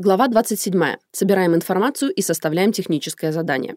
Глава 27. Собираем информацию и составляем техническое задание.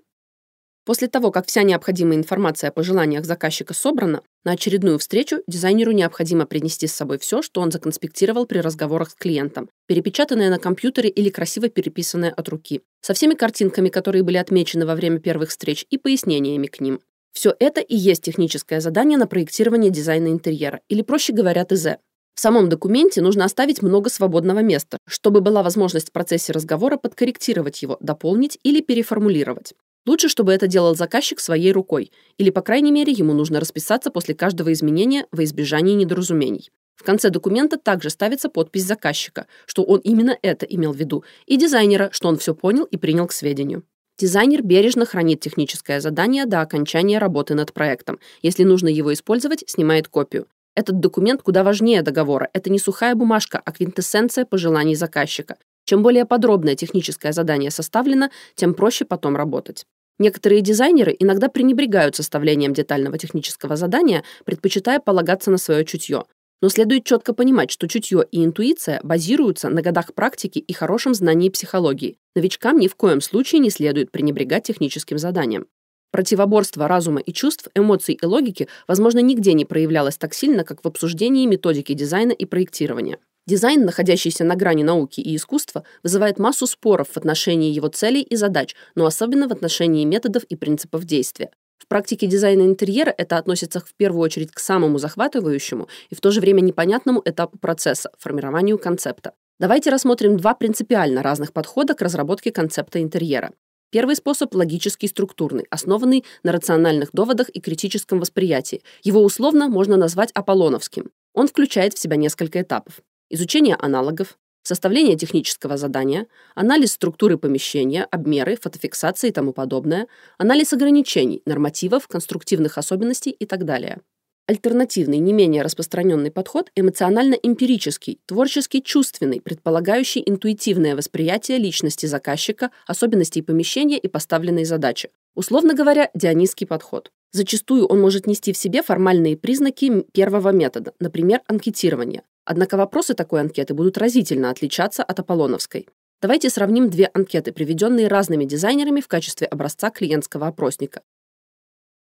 После того, как вся необходимая информация о пожеланиях заказчика собрана, на очередную встречу дизайнеру необходимо принести с собой все, что он законспектировал при разговорах с клиентом, перепечатанное на компьютере или красиво переписанное от руки, со всеми картинками, которые были отмечены во время первых встреч, и пояснениями к ним. Все это и есть техническое задание на проектирование дизайна интерьера, или, проще говоря, ТЗ. В самом документе нужно оставить много свободного места, чтобы была возможность в процессе разговора подкорректировать его, дополнить или переформулировать. Лучше, чтобы это делал заказчик своей рукой, или, по крайней мере, ему нужно расписаться после каждого изменения во избежание недоразумений. В конце документа также ставится подпись заказчика, что он именно это имел в виду, и дизайнера, что он все понял и принял к сведению. Дизайнер бережно хранит техническое задание до окончания работы над проектом. Если нужно его использовать, снимает копию. Этот документ куда важнее договора. Это не сухая бумажка, а квинтэссенция пожеланий заказчика. Чем более подробное техническое задание составлено, тем проще потом работать. Некоторые дизайнеры иногда пренебрегают составлением детального технического задания, предпочитая полагаться на свое чутье. Но следует четко понимать, что чутье и интуиция базируются на годах практики и хорошем знании психологии. Новичкам ни в коем случае не следует пренебрегать техническим заданием. Противоборство разума и чувств, эмоций и логики, возможно, нигде не проявлялось так сильно, как в обсуждении методики дизайна и проектирования. Дизайн, находящийся на грани науки и искусства, вызывает массу споров в отношении его целей и задач, но особенно в отношении методов и принципов действия. В практике дизайна интерьера это относится в первую очередь к самому захватывающему и в то же время непонятному этапу процесса – формированию концепта. Давайте рассмотрим два принципиально разных подхода к разработке концепта интерьера. Первый способ – логический структурный, основанный на рациональных доводах и критическом восприятии. Его условно можно назвать аполлоновским. Он включает в себя несколько этапов. Изучение аналогов, составление технического задания, анализ структуры помещения, обмеры, фотофиксации и тому подобное, анализ ограничений, нормативов, конструктивных особенностей и так далее. Альтернативный, не менее распространенный подход – эмоционально-эмпирический, творчески-чувственный, предполагающий интуитивное восприятие личности заказчика, особенностей помещения и поставленной задачи. Условно говоря, дионисский подход. Зачастую он может нести в себе формальные признаки первого метода, например, анкетирование. Однако вопросы такой анкеты будут разительно отличаться от аполлоновской. Давайте сравним две анкеты, приведенные разными дизайнерами в качестве образца клиентского опросника.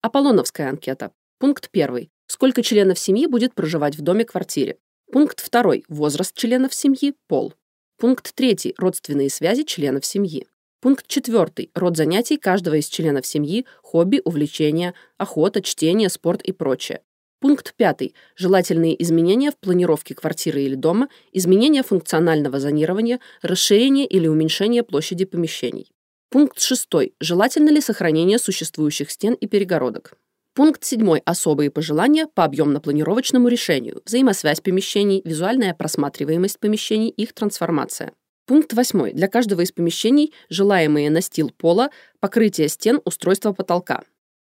Аполлоновская анкета. Пункт 1. Сколько членов семьи будет проживать в доме-квартире? Пункт 2. Возраст членов семьи, пол. Пункт 3. Родственные связи членов семьи. Пункт 4. Род занятий каждого из членов семьи, хобби, увлечения, охота, чтение, спорт и прочее. Пункт 5. Желательные изменения в планировке квартиры или дома, изменения функционального зонирования, расширение или уменьшение площади помещений. Пункт 6. Желательно ли сохранение существующих стен и перегородок? Пункт 7. Особые пожелания по объемно-планировочному решению, взаимосвязь помещений, визуальная просматриваемость помещений, их трансформация. Пункт 8. Для каждого из помещений желаемые настил пола, покрытие стен, устройство потолка.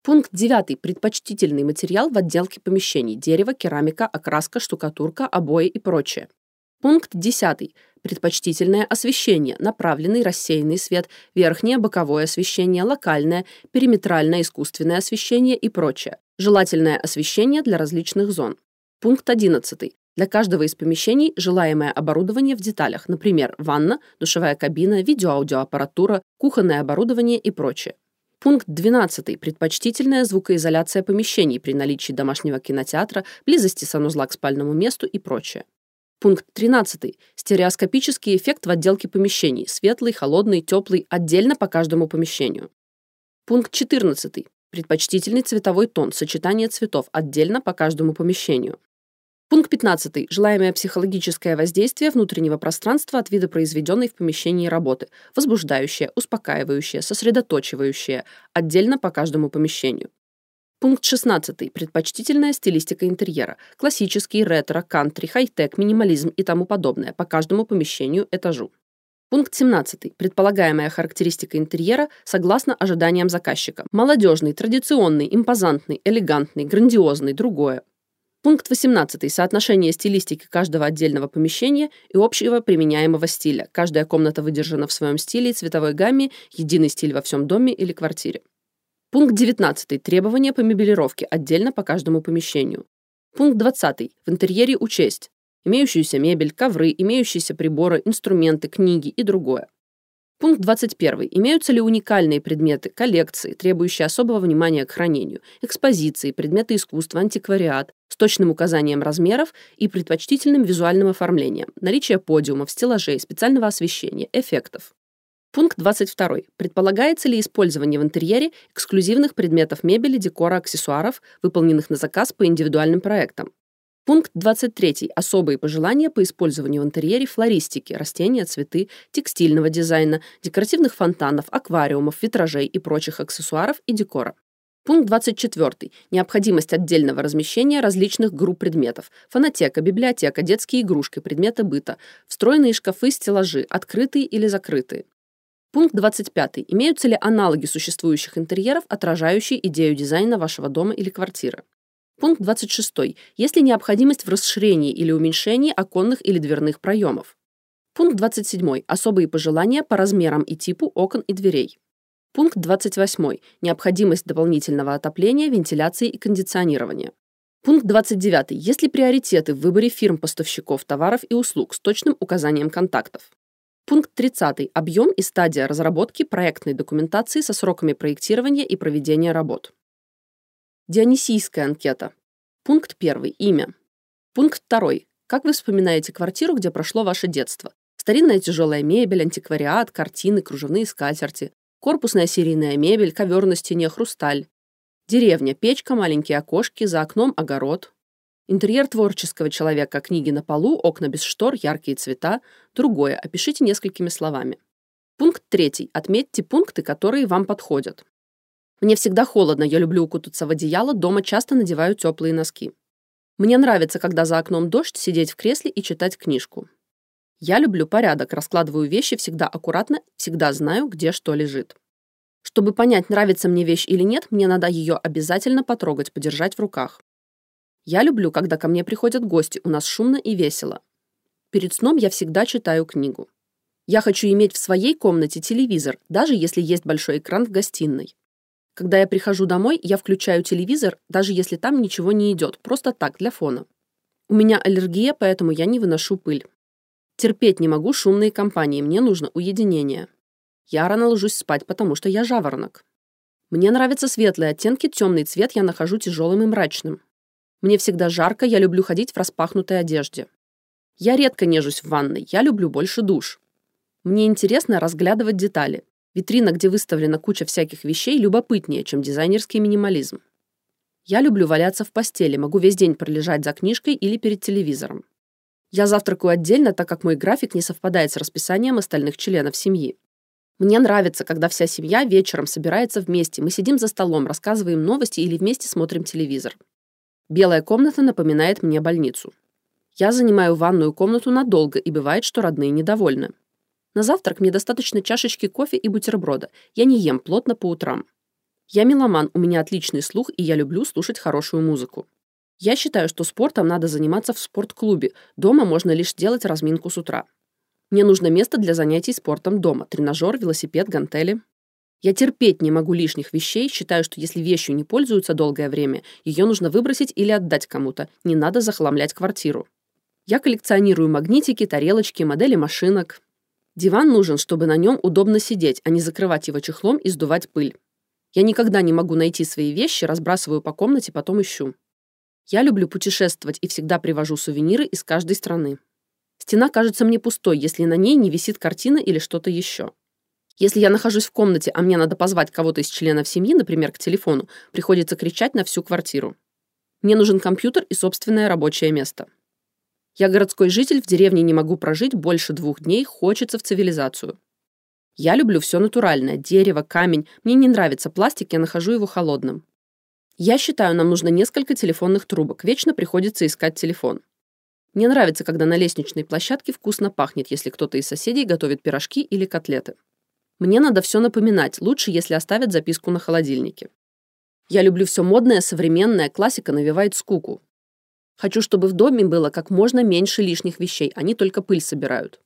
Пункт 9. Предпочтительный материал в отделке помещений – дерево, керамика, окраска, штукатурка, обои и прочее. Пункт 10. Предпочтительное освещение, направленный рассеянный свет, верхнее боковое освещение, локальное, периметральное искусственное освещение и прочее. Желательное освещение для различных зон. Пункт 11. Для каждого из помещений желаемое оборудование в деталях, например, ванна, душевая кабина, видеоаудиоаппаратура, кухонное оборудование и прочее. Пункт 12. Предпочтительная звукоизоляция помещений при наличии домашнего кинотеатра, близости санузла к спальному месту и прочее. Пункт 13. Стереоскопический эффект в отделке помещений. Светлый, холодный, теплый, отдельно по каждому помещению. Пункт 14. Предпочтительный цветовой тон, сочетание цветов, отдельно по каждому помещению. Пункт 15. Желаемое психологическое воздействие внутреннего пространства от вида произведенной в помещении работы. Возбуждающее, успокаивающее, сосредоточивающее, отдельно по каждому помещению. Пункт 16. Предпочтительная стилистика интерьера. Классический, ретро, кантри, хай-тек, минимализм и тому подобное по каждому помещению, этажу. Пункт 17. Предполагаемая характеристика интерьера согласно ожиданиям заказчика. Молодежный, традиционный, импозантный, элегантный, грандиозный, другое. Пункт 18. Соотношение стилистики каждого отдельного помещения и общего применяемого стиля. Каждая комната выдержана в своем стиле и цветовой гамме, единый стиль во всем доме или квартире. Пункт 19. Требования по мебелировке отдельно по каждому помещению. Пункт 20. В интерьере учесть. имеющуюся мебель, ковры, имеющиеся приборы, инструменты, книги и другое. Пункт 21. Имеются ли уникальные предметы, коллекции, требующие особого внимания к хранению, экспозиции, предметы искусства, антиквариат, с точным указанием размеров и предпочтительным визуальным оформлением, наличие подиумов, стеллажей, специального освещения, эффектов. Пункт 22. Предполагается ли использование в интерьере эксклюзивных предметов мебели, декора, аксессуаров, выполненных на заказ по индивидуальным проектам? Пункт 23. Особые пожелания по использованию в интерьере флористики, растения, цветы, текстильного дизайна, декоративных фонтанов, аквариумов, витражей и прочих аксессуаров и декора. Пункт 24. Необходимость отдельного размещения различных групп предметов. Фонотека, библиотека, детские игрушки, предметы быта, встроенные шкафы, стеллажи, открытые или закрытые. Пункт 25. Имеются ли аналоги существующих интерьеров, отражающие идею дизайна вашего дома или квартиры? Пункт 26. Есть ли необходимость в расширении или уменьшении оконных или дверных проемов? Пункт 27. Особые пожелания по размерам и типу окон и дверей. Пункт 28. Необходимость дополнительного отопления, вентиляции и кондиционирования. Пункт 29. Есть ли приоритеты в выборе фирм-поставщиков товаров и услуг с точным указанием контактов? Пункт 30. Объем и стадия разработки проектной документации со сроками проектирования и проведения работ. Дионисийская анкета. Пункт 1. Имя. Пункт 2. Как вы вспоминаете квартиру, где прошло ваше детство? Старинная тяжелая мебель, антиквариат, картины, кружевные скатерти, корпусная серийная мебель, ковер на стене, хрусталь. Деревня, печка, маленькие окошки, за окном огород. Интерьер творческого человека, книги на полу, окна без штор, яркие цвета. Другое. Опишите несколькими словами. Пункт третий. Отметьте пункты, которые вам подходят. Мне всегда холодно, я люблю укутаться в одеяло, дома часто надеваю теплые носки. Мне нравится, когда за окном дождь, сидеть в кресле и читать книжку. Я люблю порядок, раскладываю вещи всегда аккуратно, всегда знаю, где что лежит. Чтобы понять, нравится мне вещь или нет, мне надо ее обязательно потрогать, подержать в руках. Я люблю, когда ко мне приходят гости, у нас шумно и весело. Перед сном я всегда читаю книгу. Я хочу иметь в своей комнате телевизор, даже если есть большой экран в гостиной. Когда я прихожу домой, я включаю телевизор, даже если там ничего не идет, просто так, для фона. У меня аллергия, поэтому я не выношу пыль. Терпеть не могу шумные компании, мне нужно уединение. Я рано ложусь спать, потому что я жаворонок. Мне нравятся светлые оттенки, темный цвет я нахожу тяжелым и мрачным. Мне всегда жарко, я люблю ходить в распахнутой одежде. Я редко нежусь в ванной, я люблю больше душ. Мне интересно разглядывать детали. Витрина, где выставлена куча всяких вещей, любопытнее, чем дизайнерский минимализм. Я люблю валяться в постели, могу весь день пролежать за книжкой или перед телевизором. Я завтракаю отдельно, так как мой график не совпадает с расписанием остальных членов семьи. Мне нравится, когда вся семья вечером собирается вместе, мы сидим за столом, рассказываем новости или вместе смотрим телевизор. Белая комната напоминает мне больницу. Я занимаю ванную комнату надолго, и бывает, что родные недовольны. На завтрак мне достаточно чашечки кофе и бутерброда. Я не ем плотно по утрам. Я меломан, у меня отличный слух, и я люблю слушать хорошую музыку. Я считаю, что спортом надо заниматься в спортклубе. Дома можно лишь делать разминку с утра. Мне нужно место для занятий спортом дома. Тренажер, велосипед, гантели. Я терпеть не могу лишних вещей, считаю, что если вещью не пользуются долгое время, ее нужно выбросить или отдать кому-то. Не надо захламлять квартиру. Я коллекционирую магнитики, тарелочки, модели машинок. Диван нужен, чтобы на нем удобно сидеть, а не закрывать его чехлом и сдувать пыль. Я никогда не могу найти свои вещи, разбрасываю по комнате, потом ищу. Я люблю путешествовать и всегда привожу сувениры из каждой страны. Стена кажется мне пустой, если на ней не висит картина или что-то еще. Если я нахожусь в комнате, а мне надо позвать кого-то из членов семьи, например, к телефону, приходится кричать на всю квартиру. Мне нужен компьютер и собственное рабочее место. Я городской житель, в деревне не могу прожить больше двух дней, хочется в цивилизацию. Я люблю все натуральное, дерево, камень. Мне не нравится пластик, я нахожу его холодным. Я считаю, нам нужно несколько телефонных трубок. Вечно приходится искать телефон. Мне нравится, когда на лестничной площадке вкусно пахнет, если кто-то из соседей готовит пирожки или котлеты. Мне надо все напоминать, лучше, если оставят записку на холодильнике. Я люблю все модное, современное, классика навевает скуку. Хочу, чтобы в доме было как можно меньше лишних вещей, они только пыль собирают.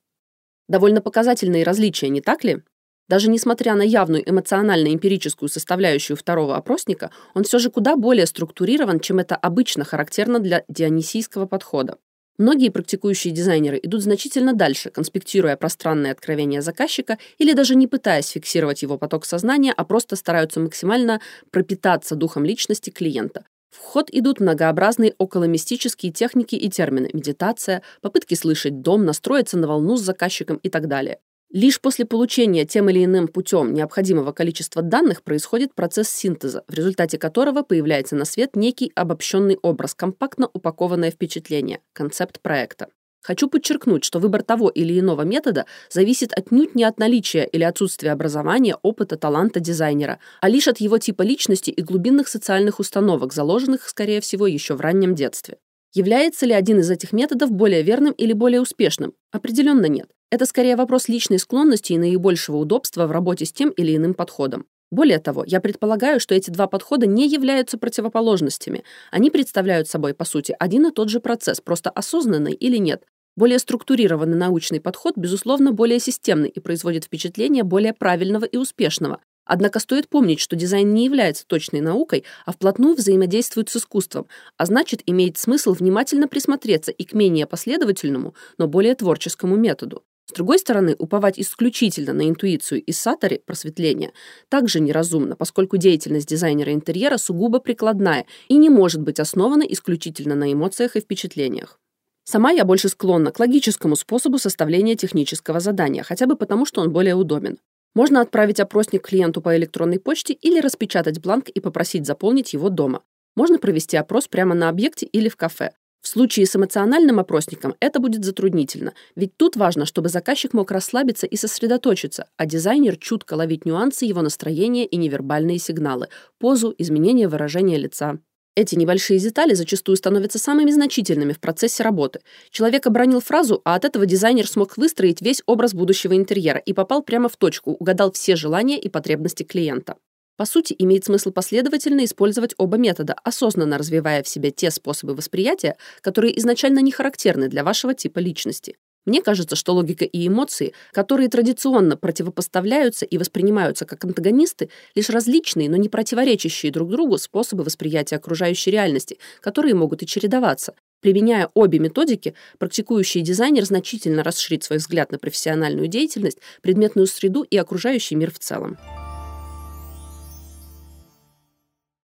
Довольно показательные различия, не так ли? Даже несмотря на явную эмоционально-эмпирическую составляющую второго опросника, он все же куда более структурирован, чем это обычно характерно для дионисийского подхода. Многие практикующие дизайнеры идут значительно дальше, конспектируя пространные откровения заказчика или даже не пытаясь фиксировать его поток сознания, а просто стараются максимально пропитаться духом личности клиента. В ход идут многообразные околомистические техники и термины – медитация, попытки слышать дом, настроиться на волну с заказчиком и так далее. Лишь после получения тем или иным путем необходимого количества данных происходит процесс синтеза, в результате которого появляется на свет некий обобщенный образ, компактно упакованное впечатление, концепт проекта. Хочу подчеркнуть, что выбор того или иного метода зависит отнюдь не от наличия или отсутствия образования, опыта, таланта дизайнера, а лишь от его типа личности и глубинных социальных установок, заложенных, скорее всего, еще в раннем детстве. Является ли один из этих методов более верным или более успешным? Определенно нет. Это скорее вопрос личной склонности и наибольшего удобства в работе с тем или иным подходом. Более того, я предполагаю, что эти два подхода не являются противоположностями. Они представляют собой, по сути, один и тот же процесс, просто осознанный или нет. Более структурированный научный подход, безусловно, более системный и производит впечатление более правильного и успешного. Однако стоит помнить, что дизайн не является точной наукой, а вплотную взаимодействует с искусством, а значит, имеет смысл внимательно присмотреться и к менее последовательному, но более творческому методу. С другой стороны, уповать исключительно на интуицию и сатори просветления также неразумно, поскольку деятельность дизайнера интерьера сугубо прикладная и не может быть основана исключительно на эмоциях и впечатлениях. Сама я больше склонна к логическому способу составления технического задания, хотя бы потому, что он более удобен. Можно отправить опросник клиенту по электронной почте или распечатать бланк и попросить заполнить его дома. Можно провести опрос прямо на объекте или в кафе. В случае с эмоциональным опросником это будет затруднительно, ведь тут важно, чтобы заказчик мог расслабиться и сосредоточиться, а дизайнер чутко ловить нюансы его настроения и невербальные сигналы, позу, изменение выражения лица. Эти небольшие детали зачастую становятся самыми значительными в процессе работы. Человек обронил фразу, а от этого дизайнер смог выстроить весь образ будущего интерьера и попал прямо в точку, угадал все желания и потребности клиента. По сути, имеет смысл последовательно использовать оба метода, осознанно развивая в себе те способы восприятия, которые изначально не характерны для вашего типа личности. Мне кажется, что логика и эмоции, которые традиционно противопоставляются и воспринимаются как антагонисты, лишь различные, но не противоречащие друг другу способы восприятия окружающей реальности, которые могут и чередоваться. Применяя обе методики, практикующий дизайнер значительно расширит свой взгляд на профессиональную деятельность, предметную среду и окружающий мир в целом.